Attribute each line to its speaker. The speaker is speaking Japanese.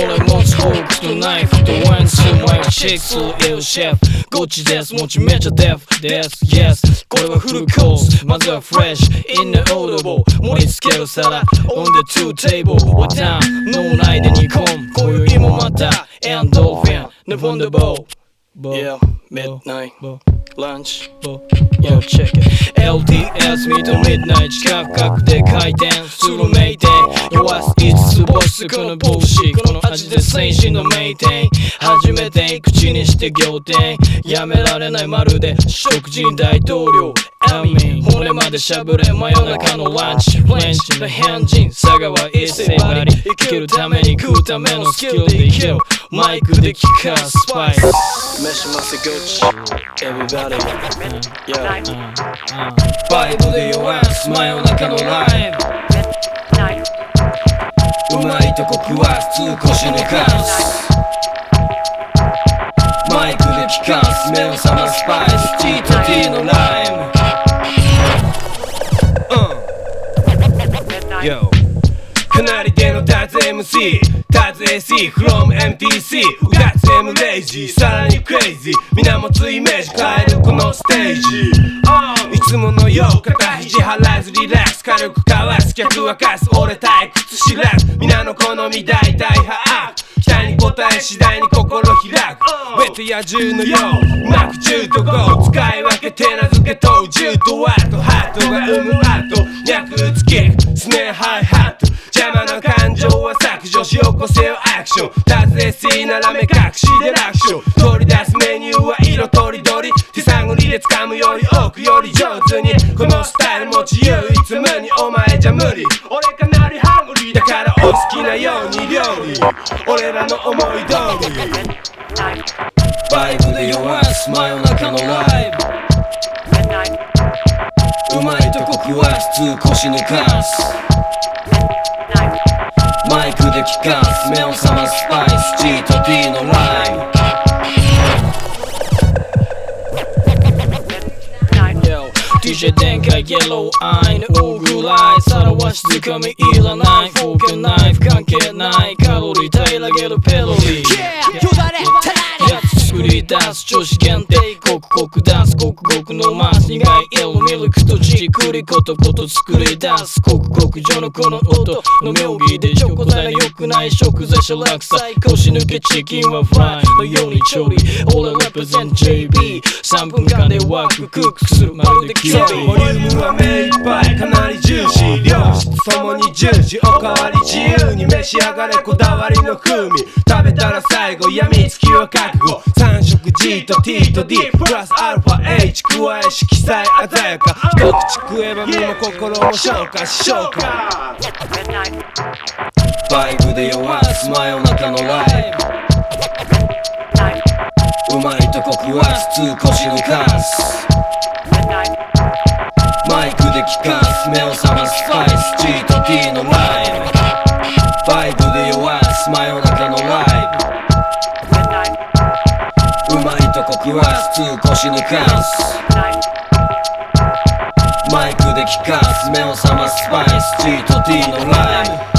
Speaker 1: 俺持つフォークとナイフとワインスマイルチェックするエルシェフゴッチです持ちめちゃデフです Yes. これはフルコースまずはフレッシュ in the audible 盛り付ける皿 on the two table. What time? 脳内で煮込む今宵もまたエンドルフィン The on the bow Yeah midnight lunch Yo check it. LTS 見と midnight 近く角で回転するメイテン弱す5つボスこの帽子この味で戦士のメイテン初めて口にして仰天やめられないまるで食人大統領。I mean 骨までしゃぶれ真夜中のランチ。フレンチの変人佐川一世バリ。生きるために食うためのスキルで生きる。マイクで聞かスパイ。ス飯ませゴッチ Everybody Yeah バイブで弱す真夜中のライブまいとこ食わす通腰抜かすマイクで聞かす目を覚ますスパイス T と T のライム
Speaker 2: Yo かなりでのタズ MC タズ AC from MTC うだつ M レイジーさらにクレイジー。皆持つイメージ変えるこのステージ。いつものよう肩肘張らずリラックス。軽くかわす客沸かす俺退屈知らず皆の好み大体把握。期待に応え次第に心開く。ベテ野獣のよう。うまく10と5使い分け手なずけと10とワットハは削除し起こせよアクション。脱 SC なら目隠しで楽勝。取り出すメニューは色とりどり。手探りで掴むより多くより上手に。このスタイル持ち唯一無二。お前じゃ無理。俺かなりハングリーだからお好きなように料理。俺らの思い通り。
Speaker 1: バイブで弱す真夜中のライブうまいとこ食わす。通腰抜かすで聞かす目を覚ますスパイス G と D のライム Yo DJ 電解イエローアイの大ぐらいさらわしづかみいらないフォークナイフ関係ないカロリー平らげるペロリー
Speaker 3: よだれたら
Speaker 1: やつ作り出す女子限定コクコク出すコクコクのマス苦い色ミルクとじっくりコトコト作り出すコクコク女の子の音の妙義でチョコ材の良くない食材しゃらくさい腰抜けチキンはフライのように調理俺 represent JB3 分間でワーククックするまるでキュ
Speaker 2: そうボリュームは目いっぱいシー量質ともに重視おかわり自由に召し上がれこだわりの風味。食べたら最後やみつきは覚悟。3色 G と T と D プラスアルファ H 加え色彩鮮やか。一口食えば身も心も消化し消化。
Speaker 1: バイブで弱す真夜中のライブ。うまいとこ食わす。通腰抜かすで聞かす目を覚ますスパイス。G と T のライブ。バイブで弱す真夜中のライブ。うまいとこ食わす。通腰抜かす。マイクで聞かす。目を覚ますスパイス。G と T のライブ。